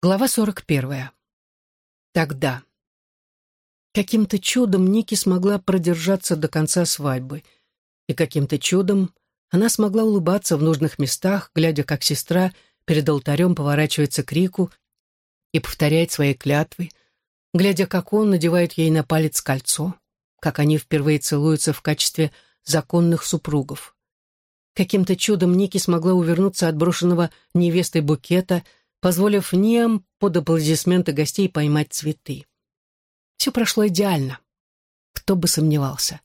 Глава 41. Тогда. Каким-то чудом Ники смогла продержаться до конца свадьбы. И каким-то чудом она смогла улыбаться в нужных местах, глядя, как сестра перед алтарем поворачивается к Рику и повторяет свои клятвы, глядя, как он надевает ей на палец кольцо, как они впервые целуются в качестве законных супругов. Каким-то чудом Ники смогла увернуться от брошенного невестой букета — позволив Ниам под аплодисменты гостей поймать цветы. Все прошло идеально. Кто бы сомневался.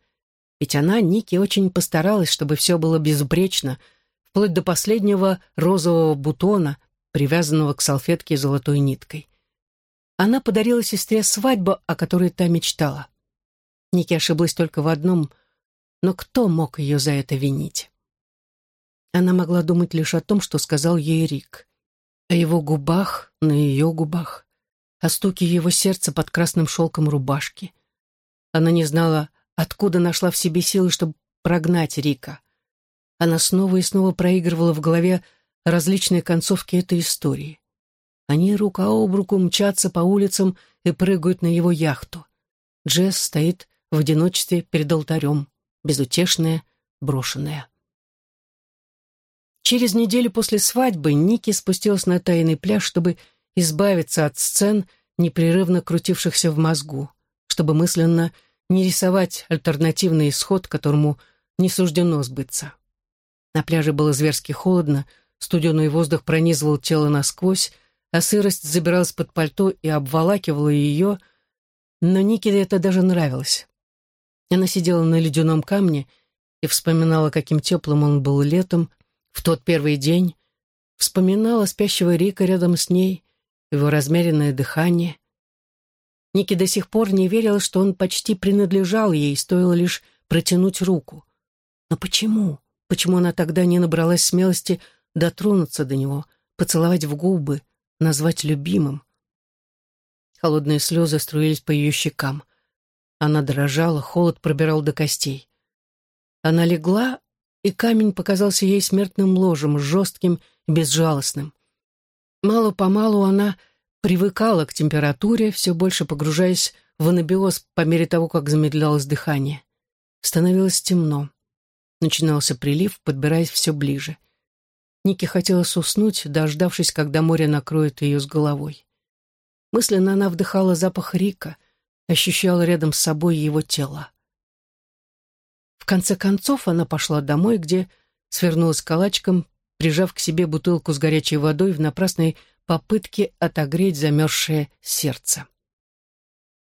Ведь она, Ники, очень постаралась, чтобы все было безупречно, вплоть до последнего розового бутона, привязанного к салфетке золотой ниткой. Она подарила сестре свадьбу, о которой та мечтала. Ники ошиблась только в одном, но кто мог ее за это винить? Она могла думать лишь о том, что сказал ей Рик о его губах на ее губах, о стуке его сердца под красным шелком рубашки. Она не знала, откуда нашла в себе силы, чтобы прогнать Рика. Она снова и снова проигрывала в голове различные концовки этой истории. Они рука об руку мчатся по улицам и прыгают на его яхту. Джесс стоит в одиночестве перед алтарем, безутешная, брошенная. Через неделю после свадьбы Ники спустилась на тайный пляж, чтобы избавиться от сцен, непрерывно крутившихся в мозгу, чтобы мысленно не рисовать альтернативный исход, которому не суждено сбыться. На пляже было зверски холодно, студеный воздух пронизывал тело насквозь, а сырость забиралась под пальто и обволакивала ее, но Нике это даже нравилось. Она сидела на ледяном камне и вспоминала, каким теплым он был летом, в тот первый день вспоминала спящего Рика рядом с ней, его размеренное дыхание. Ники до сих пор не верила, что он почти принадлежал ей, стоило лишь протянуть руку. Но почему? Почему она тогда не набралась смелости дотронуться до него, поцеловать в губы, назвать любимым? Холодные слезы струились по ее щекам. Она дрожала, холод пробирал до костей. Она легла, и камень показался ей смертным ложем, жестким и безжалостным. Мало-помалу она привыкала к температуре, все больше погружаясь в анабиоз по мере того, как замедлялось дыхание. Становилось темно. Начинался прилив, подбираясь все ближе. Нике хотелось уснуть, дождавшись, когда море накроет ее с головой. Мысленно она вдыхала запах Рика, ощущала рядом с собой его тело. В конце концов она пошла домой, где свернулась калачком, прижав к себе бутылку с горячей водой в напрасной попытке отогреть замерзшее сердце.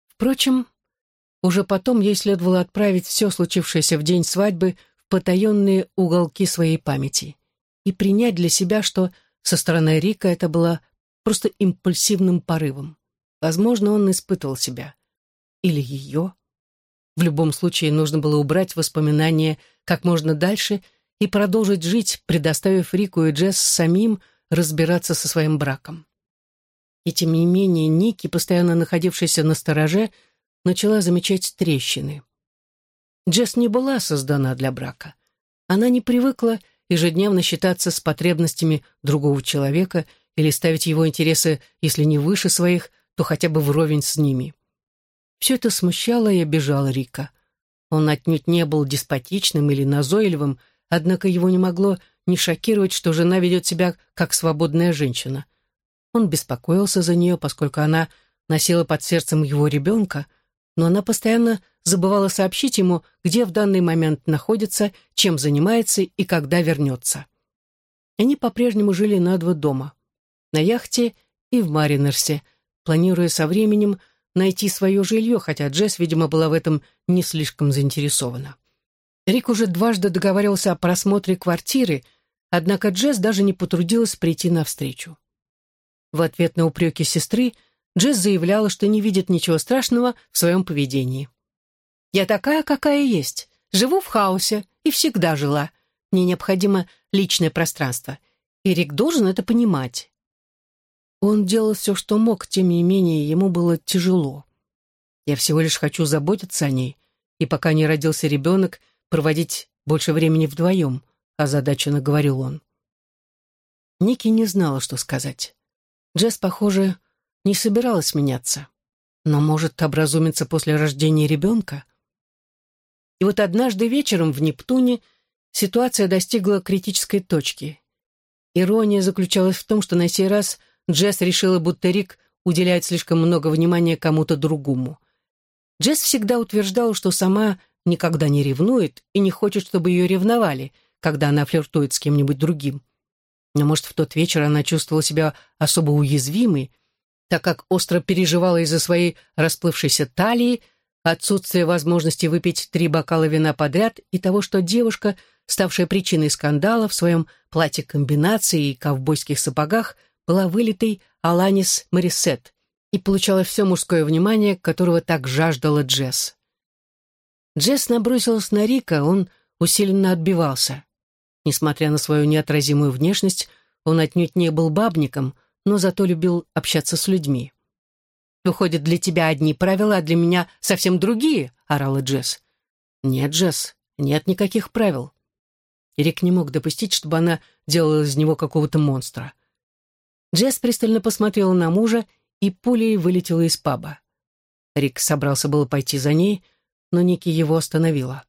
Впрочем, уже потом ей следовало отправить все случившееся в день свадьбы в потаенные уголки своей памяти и принять для себя, что со стороны Рика это было просто импульсивным порывом. Возможно, он испытывал себя. Или ее. В любом случае нужно было убрать воспоминания как можно дальше и продолжить жить, предоставив Рику и Джесс самим разбираться со своим браком. И тем не менее Ники, постоянно находившаяся на стороже, начала замечать трещины. Джесс не была создана для брака. Она не привыкла ежедневно считаться с потребностями другого человека или ставить его интересы, если не выше своих, то хотя бы вровень с ними. Все это смущало и обижало Рика. Он отнюдь не был деспотичным или назойливым, однако его не могло не шокировать, что жена ведет себя как свободная женщина. Он беспокоился за нее, поскольку она носила под сердцем его ребенка, но она постоянно забывала сообщить ему, где в данный момент находится, чем занимается и когда вернется. Они по-прежнему жили на два дома — на яхте и в Маринерсе, планируя со временем найти свое жилье, хотя Джесс, видимо, была в этом не слишком заинтересована. Рик уже дважды договаривался о просмотре квартиры, однако Джесс даже не потрудилась прийти навстречу. В ответ на упреки сестры Джесс заявляла, что не видит ничего страшного в своем поведении. «Я такая, какая есть. Живу в хаосе и всегда жила. Мне необходимо личное пространство. И Рик должен это понимать. Он делал все, что мог, тем не менее, ему было тяжело. Я всего лишь хочу заботиться о ней, и пока не родился ребенок, проводить больше времени вдвоем, озадаченно говорил он. Ники не знала, что сказать. Джесс, похоже, не собиралась меняться. Но может образумиться после рождения ребенка? И вот однажды вечером в Нептуне ситуация достигла критической точки. Ирония заключалась в том, что на сей раз Джесс решила, будто Рик уделяет слишком много внимания кому-то другому. Джесс всегда утверждала, что сама никогда не ревнует и не хочет, чтобы ее ревновали, когда она флиртует с кем-нибудь другим. Но, может, в тот вечер она чувствовала себя особо уязвимой, так как остро переживала из-за своей расплывшейся талии, отсутствия возможности выпить три бокала вина подряд и того, что девушка, ставшая причиной скандала в своем платье комбинации и ковбойских сапогах, была вылитой Аланис Марисет и получала все мужское внимание, которого так жаждала Джесс. Джесс набросилась на Рика, он усиленно отбивался. Несмотря на свою неотразимую внешность, он отнюдь не был бабником, но зато любил общаться с людьми. «Выходит, для тебя одни правила, а для меня совсем другие», — орала Джесс. «Нет, Джесс, нет никаких правил». Рик не мог допустить, чтобы она делала из него какого-то монстра. Джесс пристально посмотрела на мужа и пулей вылетела из паба. Рик собрался было пойти за ней, но Ники его остановила.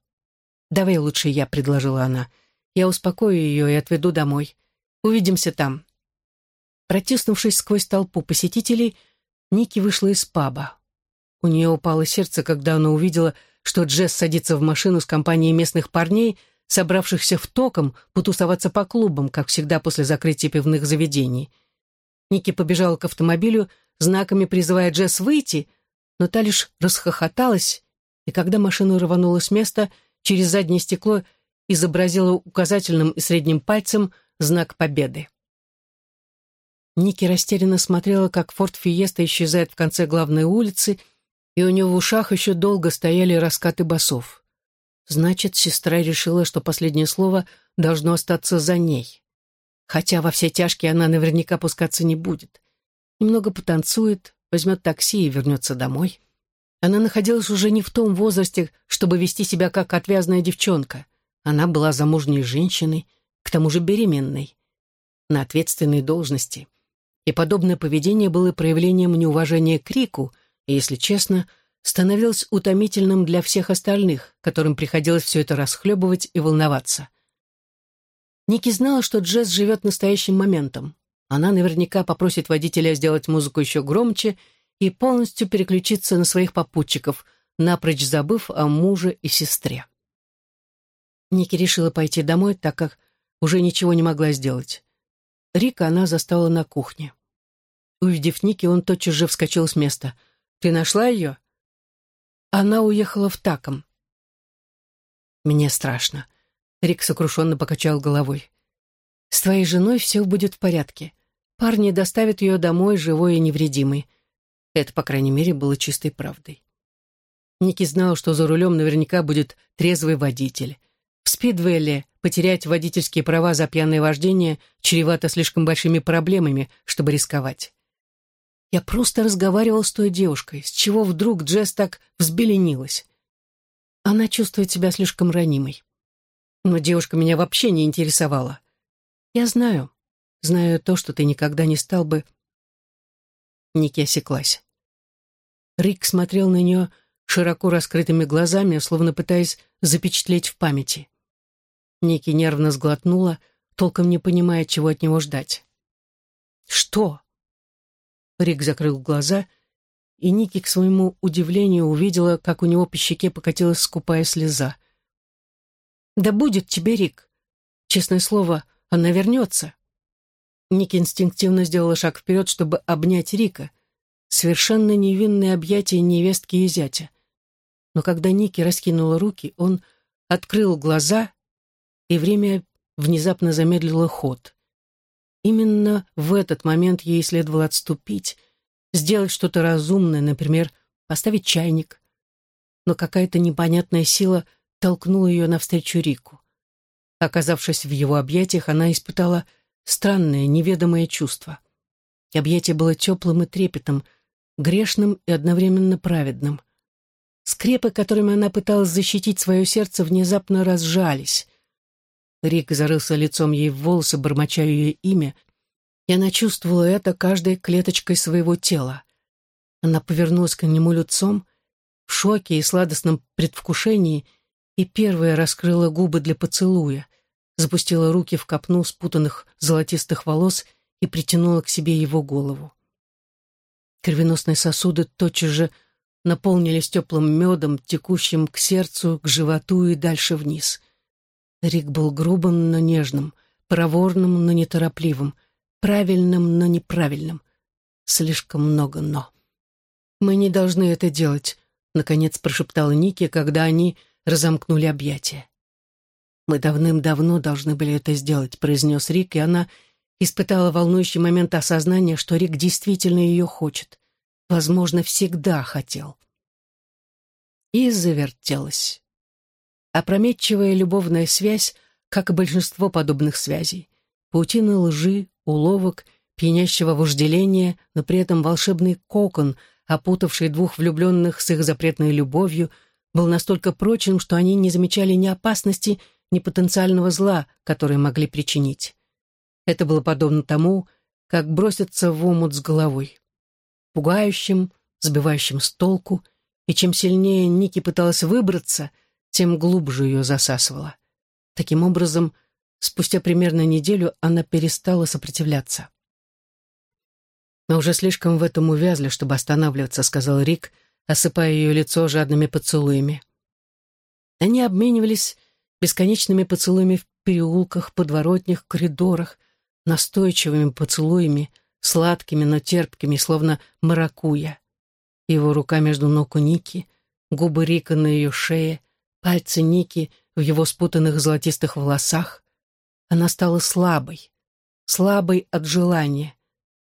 «Давай лучше я», — предложила она. «Я успокою ее и отведу домой. Увидимся там». Протиснувшись сквозь толпу посетителей, Ники вышла из паба. У нее упало сердце, когда она увидела, что Джесс садится в машину с компанией местных парней, собравшихся в током потусоваться по клубам, как всегда после закрытия пивных заведений. Ники побежала к автомобилю, знаками призывая Джесс выйти, но та лишь расхохоталась, и когда машина рванула с места, через заднее стекло изобразила указательным и средним пальцем знак победы. Ники растерянно смотрела, как форт Фиеста исчезает в конце главной улицы, и у нее в ушах еще долго стояли раскаты басов. Значит, сестра решила, что последнее слово должно остаться за ней. Хотя во все тяжкие она наверняка пускаться не будет. Немного потанцует, возьмет такси и вернется домой. Она находилась уже не в том возрасте, чтобы вести себя как отвязная девчонка. Она была замужней женщиной, к тому же беременной, на ответственной должности. И подобное поведение было проявлением неуважения к Рику, и, если честно, становилось утомительным для всех остальных, которым приходилось все это расхлебывать и волноваться. Ники знала, что джаз живет настоящим моментом. Она наверняка попросит водителя сделать музыку еще громче и полностью переключиться на своих попутчиков, напрочь забыв о муже и сестре. Ники решила пойти домой, так как уже ничего не могла сделать. Рика она застала на кухне. Увидев Ники, он тотчас же вскочил с места. «Ты нашла ее?» Она уехала в Таком. «Мне страшно», — Рик сокрушенно покачал головой. «С твоей женой все будет в порядке. Парни доставят ее домой живой и невредимой. Это, по крайней мере, было чистой правдой. Ники знал, что за рулем наверняка будет трезвый водитель. В Спидвелле потерять водительские права за пьяное вождение чревато слишком большими проблемами, чтобы рисковать. Я просто разговаривал с той девушкой, с чего вдруг Джесс так взбеленилась. Она чувствует себя слишком ранимой. Но девушка меня вообще не интересовала. Я знаю, знаю то, что ты никогда не стал бы Ники осеклась. Рик смотрел на нее широко раскрытыми глазами, словно пытаясь запечатлеть в памяти. Ники нервно сглотнула, толком не понимая, чего от него ждать. «Что?» Рик закрыл глаза, и Ники, к своему удивлению, увидела, как у него по щеке покатилась скупая слеза. «Да будет тебе, Рик! Честное слово, она вернется!» Ники инстинктивно сделала шаг вперед, чтобы обнять Рика. Совершенно невинное объятие невестки и зятя. Но когда Ники раскинула руки, он открыл глаза, и время внезапно замедлило ход. Именно в этот момент ей следовало отступить, сделать что-то разумное, например, поставить чайник. Но какая-то непонятная сила толкнула ее навстречу Рику. Оказавшись в его объятиях, она испытала странное, неведомое чувство. Объятие было теплым и трепетным, грешным и одновременно праведным. Скрепы, которыми она пыталась защитить свое сердце, внезапно разжались. Рик зарылся лицом ей в волосы, бормоча ее имя, И она чувствовала это каждой клеточкой своего тела. Она повернулась к нему лицом, в шоке и сладостном предвкушении, и первая раскрыла губы для поцелуя, запустила руки в копну спутанных золотистых волос и притянула к себе его голову. Кровеносные сосуды тотчас же наполнились теплым медом, текущим к сердцу, к животу и дальше вниз. Рик был грубым, но нежным, проворным, но неторопливым, правильным, но неправильным. Слишком много «но». «Мы не должны это делать», — наконец прошептала Ники, когда они разомкнули объятия. «Мы давным-давно должны были это сделать», — произнес Рик, и она испытала волнующий момент осознания, что Рик действительно ее хочет. Возможно, всегда хотел. И завертелась. Опрометчивая любовная связь, как и большинство подобных связей. Паутина лжи, уловок, пьянящего вожделения, но при этом волшебный кокон — опутавший двух влюбленных с их запретной любовью, был настолько прочен, что они не замечали ни опасности, ни потенциального зла, которые могли причинить. Это было подобно тому, как броситься в омут с головой. Пугающим, сбивающим с толку, и чем сильнее Ники пыталась выбраться, тем глубже ее засасывало. Таким образом, спустя примерно неделю она перестала сопротивляться. «Мы уже слишком в этом увязли, чтобы останавливаться», — сказал Рик, осыпая ее лицо жадными поцелуями. Они обменивались бесконечными поцелуями в переулках, подворотнях, коридорах, настойчивыми поцелуями, сладкими, но терпкими, словно маракуя. Его рука между ног у Ники, губы Рика на ее шее, пальцы Ники в его спутанных золотистых волосах. Она стала слабой, слабой от желания,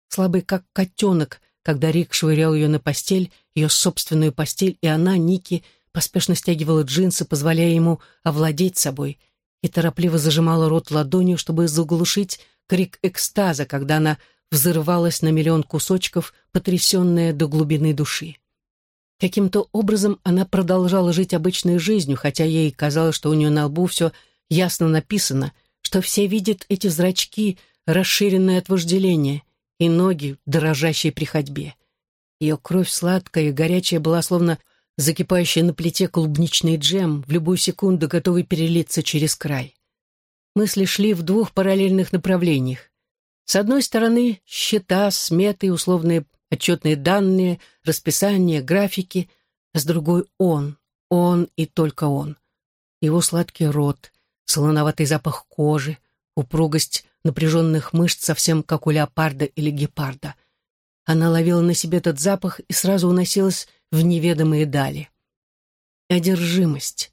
слабый как котенок, когда Рик швырял ее на постель, ее собственную постель, и она, Ники, поспешно стягивала джинсы, позволяя ему овладеть собой, и торопливо зажимала рот ладонью, чтобы заглушить крик экстаза, когда она взрывалась на миллион кусочков, потрясенная до глубины души. Каким-то образом она продолжала жить обычной жизнью, хотя ей казалось, что у нее на лбу все ясно написано, что все видят эти зрачки, расширенные от вожделения, и ноги, дрожащие при ходьбе. Ее кровь сладкая и горячая была словно закипающий на плите клубничный джем, в любую секунду готовый перелиться через край. Мысли шли в двух параллельных направлениях. С одной стороны, счета, сметы, условные отчетные данные, расписания, графики, а с другой — он, он и только он. Его сладкий рот, солоноватый запах кожи, упругость напряженных мышц совсем как у леопарда или гепарда. Она ловила на себе этот запах и сразу уносилась в неведомые дали. Одержимость.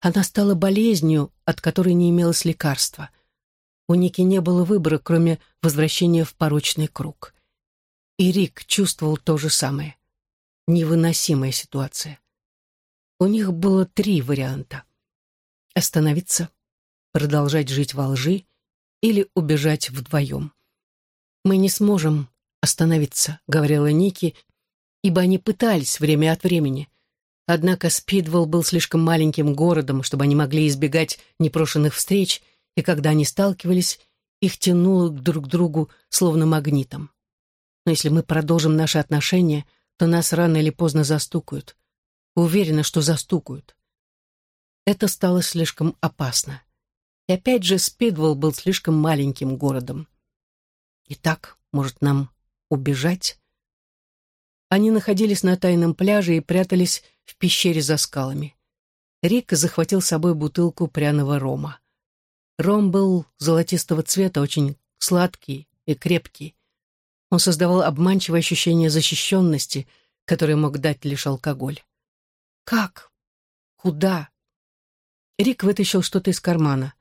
Она стала болезнью, от которой не имелось лекарства. У Ники не было выбора, кроме возвращения в порочный круг. И Рик чувствовал то же самое. Невыносимая ситуация. У них было три варианта. Остановиться, продолжать жить во лжи или убежать вдвоем. «Мы не сможем остановиться», — говорила Ники, ибо они пытались время от времени. Однако Спидвелл был слишком маленьким городом, чтобы они могли избегать непрошенных встреч, и когда они сталкивались, их тянуло друг к другу словно магнитом. Но если мы продолжим наши отношения, то нас рано или поздно застукают. Уверена, что застукают. Это стало слишком опасно. И опять же, Спидвелл был слишком маленьким городом. Итак, может, нам убежать? Они находились на тайном пляже и прятались в пещере за скалами. Рик захватил с собой бутылку пряного рома. Ром был золотистого цвета, очень сладкий и крепкий. Он создавал обманчивое ощущение защищенности, которое мог дать лишь алкоголь. «Как? Куда?» Рик вытащил что-то из кармана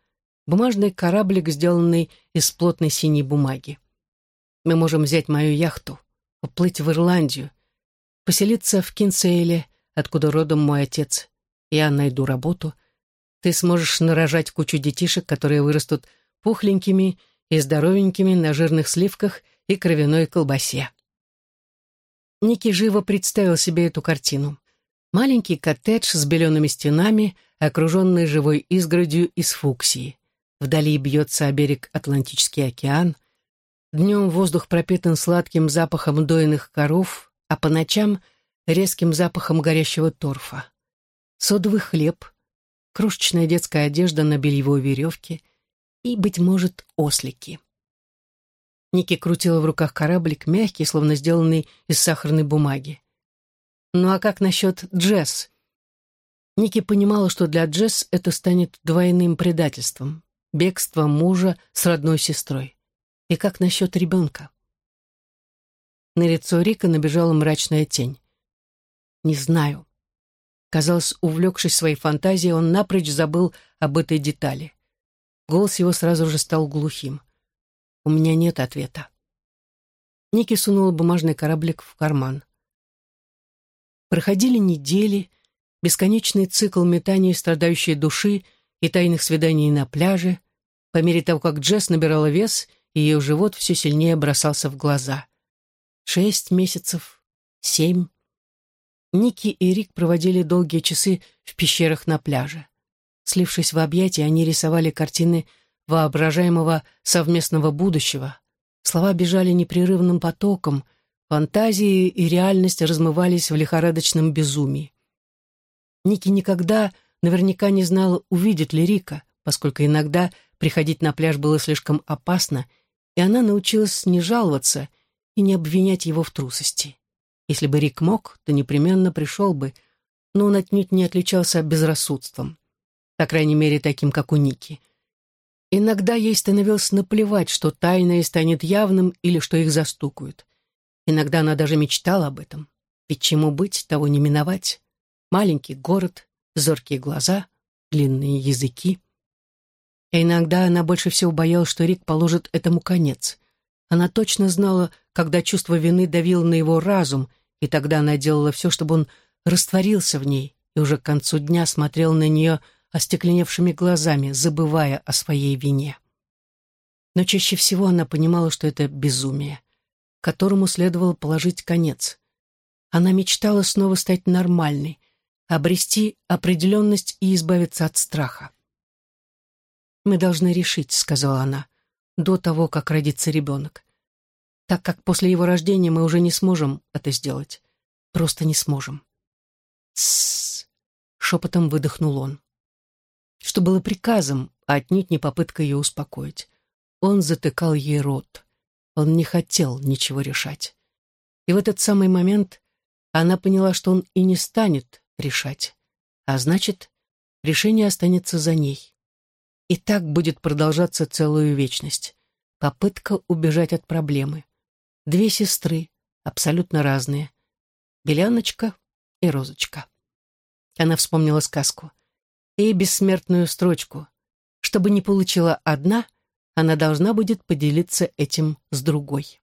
бумажный кораблик, сделанный из плотной синей бумаги. Мы можем взять мою яхту, уплыть в Ирландию, поселиться в Кинсейле, откуда родом мой отец. Я найду работу. Ты сможешь нарожать кучу детишек, которые вырастут пухленькими и здоровенькими на жирных сливках и кровяной колбасе. Ники живо представил себе эту картину. Маленький коттедж с белеными стенами, окруженный живой изгородью из фуксии. Вдали бьется о берег Атлантический океан. Днем воздух пропитан сладким запахом дойных коров, а по ночам — резким запахом горящего торфа. Содовый хлеб, крошечная детская одежда на бельевой веревке и, быть может, ослики. Ники крутила в руках кораблик, мягкий, словно сделанный из сахарной бумаги. Ну а как насчет Джесс? Ники понимала, что для Джесс это станет двойным предательством, бегством мужа с родной сестрой. И как насчет ребенка? На лицо Рика набежала мрачная тень. «Не знаю». Казалось, увлекшись своей фантазией, он напрочь забыл об этой детали. Голос его сразу же стал глухим. У меня нет ответа. Ники сунула бумажный кораблик в карман. Проходили недели, бесконечный цикл метаний страдающей души и тайных свиданий на пляже. По мере того, как Джесс набирала вес, ее живот все сильнее бросался в глаза. Шесть месяцев, семь. Ники и Рик проводили долгие часы в пещерах на пляже. Слившись в объятия, они рисовали картины воображаемого совместного будущего. Слова бежали непрерывным потоком, фантазии и реальность размывались в лихорадочном безумии. Ники никогда наверняка не знала, увидит ли Рика, поскольку иногда приходить на пляж было слишком опасно, и она научилась не жаловаться и не обвинять его в трусости. Если бы Рик мог, то непременно пришел бы, но он отнюдь не отличался безрассудством. По крайней мере, таким, как у Ники. Иногда ей становилось наплевать, что тайное станет явным или что их застукают. Иногда она даже мечтала об этом. Ведь чему быть, того не миновать. Маленький город, зоркие глаза, длинные языки. И иногда она больше всего боялась, что Рик положит этому конец. Она точно знала, когда чувство вины давило на его разум, и тогда она делала все, чтобы он растворился в ней, и уже к концу дня смотрел на нее остекленевшими глазами, забывая о своей вине. Но чаще всего она понимала, что это безумие, которому следовало положить конец. Она мечтала снова стать нормальной, обрести определенность и избавиться от страха. «Мы должны решить», — сказала она, — «до того, как родится ребенок. Так как после его рождения мы уже не сможем это сделать. Просто не сможем». «Тссс», — шепотом выдохнул он что было приказом, а отнюдь не попыткой ее успокоить. Он затыкал ей рот. Он не хотел ничего решать. И в этот самый момент она поняла, что он и не станет решать. А значит, решение останется за ней. И так будет продолжаться целую вечность. Попытка убежать от проблемы. Две сестры, абсолютно разные. Беляночка и Розочка. Она вспомнила сказку и бессмертную строчку. Чтобы не получила одна, она должна будет поделиться этим с другой.